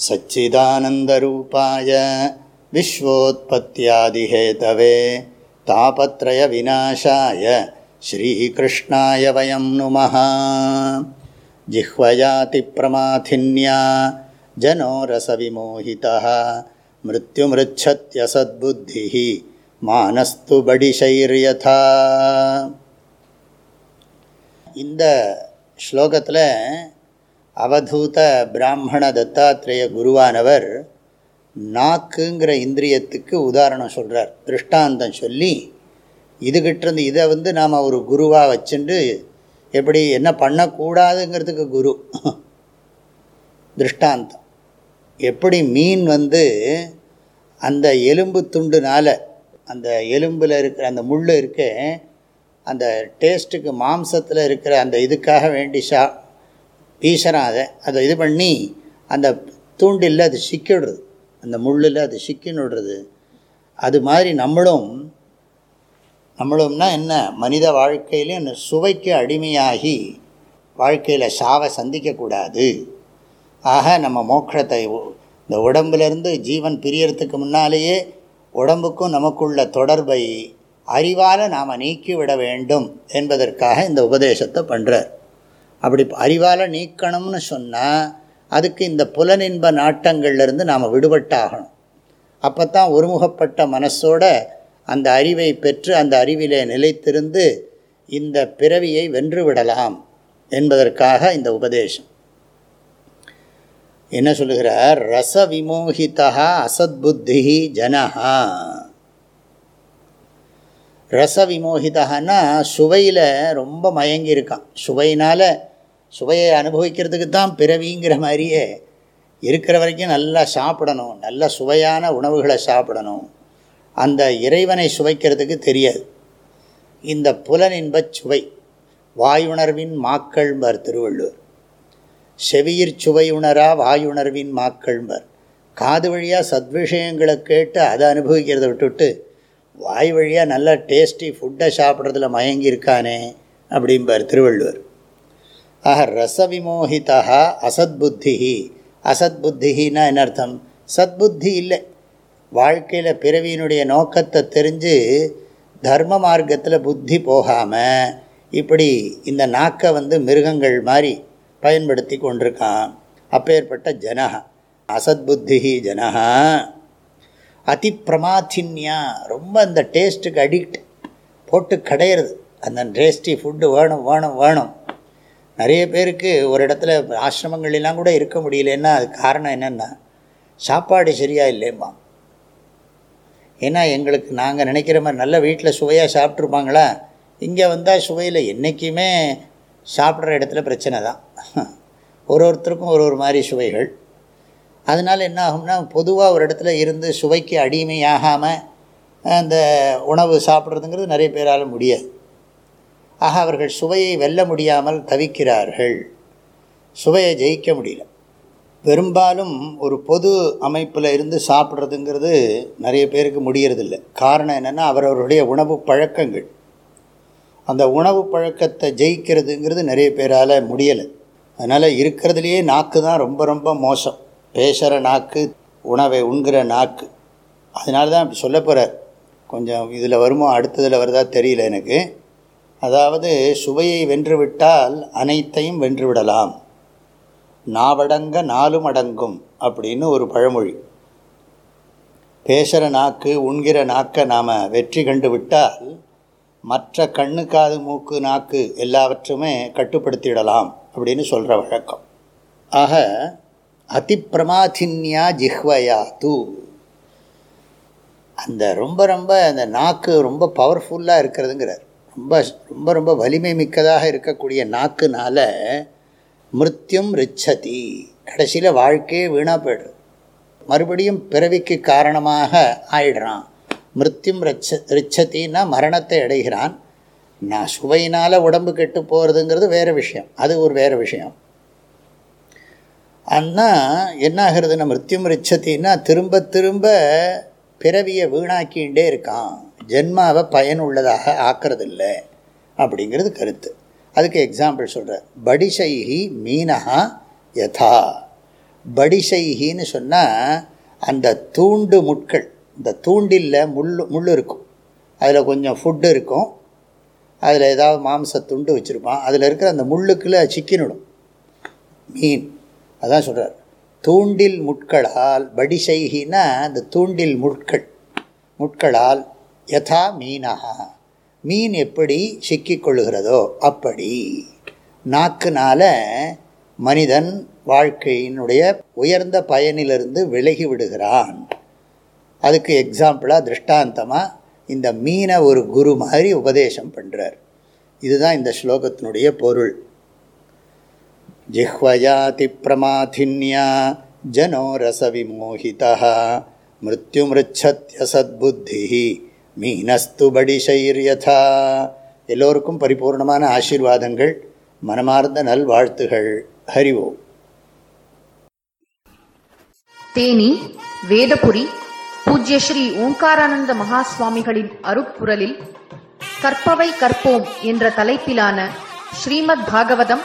सच्चिदानन्दरूपाय विश्वोत्पत्त्यादिहेतवे तापत्रयविनाशाय श्रीकृष्णाय वयं नुमः जिह्वयातिप्रमाथिन्या जनो रसविमोहितः मृत्युमृच्छत्यसद्बुद्धिः मानस्तु बडिशैर्यथा இந்த ஸ்லோகத்தில் அவதூத பிராமண தத்தாத்திரேய குருவானவர் நாக்குங்கிற இந்திரியத்துக்கு உதாரணம் சொல்கிறார் திருஷ்டாந்தம் சொல்லி இதுகிட்டேருந்து இதை வந்து நாம் ஒரு குருவாக வச்சுட்டு எப்படி என்ன பண்ணக்கூடாதுங்கிறதுக்கு குரு. திருஷ்டாந்தம். எப்படி மீன் வந்து அந்த எலும்பு துண்டுனால் அந்த எலும்பில் இருக்கிற அந்த முள் இருக்க அந்த டேஸ்ட்டுக்கு மாம்சத்தில் இருக்கிற அந்த இதுக்காக வேண்டி சா வீசுகிறான் அதை அதை இது பண்ணி அந்த தூண்டில் அது சிக்கிடுறது அந்த முள்ளில் அது சிக்கினுடுறது அது மாதிரி நம்மளும் நம்மளும்னா என்ன? மனித வாழ்க்கையிலையும் அந்த சுவைக்கு அடிமையாகி வாழ்க்கையில் சாவை சந்திக்கக்கூடாது ஆக நம்ம மோட்சத்தை இந்த உடம்புலேருந்து ஜீவன் பிரியறதுக்கு முன்னாலேயே உடம்புக்கும் நமக்குள்ள தொடர்பை அறிவால் நாம் நீக்கிவிட வேண்டும் என்பதற்காக இந்த உபதேசத்தை பண்ணுறார் அப்படி அறிவால் நீக்கணும்னு சொன்னால் அதுக்கு இந்த புலனின்ப நாட்டங்கள்லேருந்து நாம் விடுபட்டாகணும். அப்போ தான் ஒருமுகப்பட்ட மனசோட அந்த அறிவை பெற்று அந்த அறிவிலே நிலைத்திருந்து இந்த பிறவியை வென்று விடலாம் என்பதற்காக இந்த உபதேசம். என்ன சொல்லுகிறார்? ரச விமோகிதா அசத்புத்தி ஜனஹா. ரச விமோகிதான்னா சுவையில் ரொம்ப மயங்கி இருக்கான். சுவையினால் சுவையை அனுபவிக்கிறதுக்கு தான் பிறவிங்கிற மாதிரியே இருக்கிற வரைக்கும் நல்லா சாப்பிடணும் நல்ல சுவையான உணவுகளை சாப்பிடணும். அந்த இறைவனை சுவைக்கிறதுக்கு தெரியாது. இந்த புலனின்பச் சுவை வாயுணர்வின் மாக்கள்பர் திருவள்ளுவர். செவியிற் சுவையுணரா வாயுணர்வின் மாக்கள்பர் காது வழியாக சத்விஷயங்களை கேட்டு அதை அனுபவிக்கிறத விட்டுவிட்டு வாய் வழியாக நல்லா டேஸ்டி ஃபுட்டை சாப்பிட்றதுல மயங்கி இருக்கானே அப்படிம்பார் திருவள்ளுவர். ஆக ரசவிமோகிதா அசத்புத்தி அசத்புத்தினா என்ன அர்த்தம்? சத்புத்தி இல்லை. வாழ்க்கையில் பிறவியினுடைய நோக்கத்தை தெரிஞ்சு தர்ம மார்க்கத்தில் புத்தி போகாமல் இப்படி இந்த நாக்கை வந்து மிருகங்கள் மாதிரி பயன்படுத்தி கொண்டிருக்கான். அப்பேற்பட்ட ஜனஹா. அசத்புத்தி ஜனகா அதி பிரமாச்சின்யா ரொம்ப அந்த டேஸ்ட்டுக்கு அடிக்ட் போட்டு கடையிறது. அந்த டேஸ்டி ஃபுட்டு வேணும் வேணும் வேணும். நிறைய பேருக்கு ஒரு இடத்துல ஆசிரமங்கள்லாம் கூட இருக்க முடியலன்னா அது காரணம் என்னென்னா சாப்பாடு சரியாக இல்லைம்மா. ஏன்னா எங்களுக்கு நாங்கள் நினைக்கிற மாதிரி நல்ல வீட்டில் சுவையாக சாப்பிட்ருப்பாங்களா இங்கே வந்தால் சுவையில் என்றைக்குமே சாப்பிட்ற இடத்துல பிரச்சனை தான். ஒரு ஒருத்தருக்கும் ஒரு ஒரு மாதிரி சுவைகள். அதனால் என்ன ஆகும்னா பொதுவாக ஒரு இடத்துல இருந்து சுவைக்கு அடிமையாகாமல் அந்த உணவு சாப்பிட்றதுங்கிறது நிறைய பேரால் முடியாது. ஆக அவர்கள் சுவையை வெல்ல முடியாமல் தவிக்கிறார்கள். சுவையை ஜெயிக்க முடியல. பெரும்பாலும் ஒரு பொது அமைப்பில் இருந்து சாப்பிட்றதுங்கிறது நிறைய பேருக்கு முடியறதில்ல. காரணம் என்னென்னா அவரவருடைய உணவு பழக்கங்கள். அந்த உணவு பழக்கத்தை ஜெயிக்கிறதுங்கிறது நிறைய பேரால் முடியலை. அதனால் இருக்கிறதுலையே நாக்கு தான் ரொம்ப ரொம்ப மோசம். பேசுகிற நாக்கு உணவை உண்கிற நாக்கு. அதனால தான் சொல்ல போகிறார் கொஞ்சம் இதில் வருமோ அடுத்ததில் வருதா தெரியல எனக்கு. அதாவது சுவையை வென்றுவிட்டால் அனைத்தையும் வென்றுவிடலாம். நாவடங்க நாலும் அடங்கும் அப்படின்னு ஒரு பழமொழி. பேசுகிற நாக்கு உண்கிற நாக்கை நாம் வெற்றி கண்டு விட்டால் மற்ற கண்ணு காது மூக்கு நாக்கு எல்லாவற்றுமே கட்டுப்படுத்திடலாம் அப்படின்னு சொல்கிற வழக்கம். ஆக அதிப்பிரமாதின்யா ஜிஹ்வயா தூ அந்த ரொம்ப ரொம்ப அந்த நாக்கு ரொம்ப பவர்ஃபுல்லாக இருக்கிறதுங்கிறார். ரொம்ப ரொம்ப ரொம்ப வலிமை மிக்கதாக இருக்கக்கூடிய நாக்குனால மிருத்யும் ரிச்சதி. கடைசியில் வாழ்க்கையே வீணாக போய்டும் மறுபடியும் பிறவிக்கு காரணமாக ஆயிடுறான். மிருத்யும் ரிச்ச ரிச்சத்தின்னா மரணத்தை அடைகிறான். நான் சுவையினால் உடம்பு கெட்டு போகிறதுங்கிறது வேறு விஷயம். அது ஒரு வேறு விஷயம். ஆனால் என்ன ஆகிறதுனா மிருத்யும் ரிச்சத்தின்னா திரும்ப திரும்ப பிறவியை வீணாக்கின்றே இருக்கான். ஜென்மாவை பயனுள்ளதாக ஆக்கிறதில்லை அப்படிங்கிறது கருத்து. அதுக்கு எக்ஸாம்பிள் சொல்கிறார் படிசைஹி மீனஹா யதா. படிசைஹின்னு சொன்னால் அந்த தூண்டு முட்கள் இந்த தூண்டில் முள் முள் இருக்கும். அதில் கொஞ்சம் ஃபுட்டு இருக்கும். அதில் ஏதாவது மாம்ச துண்டு வச்சுருப்பான். அதில் இருக்கிற அந்த முள்ளுக்குள்ளே சிக்கினிடும். மீன். அதான் சொல்கிறார் தூண்டில் முட்களால் படிசைகின்னா அந்த தூண்டில் முட்கள் முட்களால் யதா மீனா மீன் எப்படி சிக்கிக்கொள்கிறதோ அப்படி. நாக்குனால மனிதன் வாழ்க்கையினுடைய உயர்ந்த பயனிலிருந்து விலகி விடுகிறான். அதுக்கு எக்ஸாம்பிளாக திருஷ்டாந்தமாக இந்த மீனை ஒரு குரு மாதிரி உபதேசம் பண்ணுறார் இதுதான் இந்த ஸ்லோகத்தினுடைய பொருள். ஜிஹ்வயாதி பிரமாதின்யா ஜனோ ரசவிமோகிதா மிருத்யுமிருச்சத்யசத்புத்தி மீனஸ்து படிஷைர்யதா எல்லோருக்கும் பரிபூர்ணமான ஆசீர்வாதங்கள் மனமார்ந்த நல்வாழ்த்துகள். ஹரிவோம் தேனி வேதபுரி பூஜ்ய ஸ்ரீ ஓங்காரானந்த மகா சுவாமிகளின் அருட்குரலில் கற்பவை கற்போம் என்ற தலைப்பிலான ஸ்ரீமத் பாகவதம்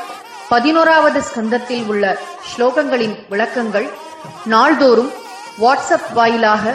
பதினோராவது ஸ்கந்தத்தில் உள்ள ஸ்லோகங்களின் விளக்கங்கள் நாள்தோறும் வாட்ஸ்அப் வாயிலாக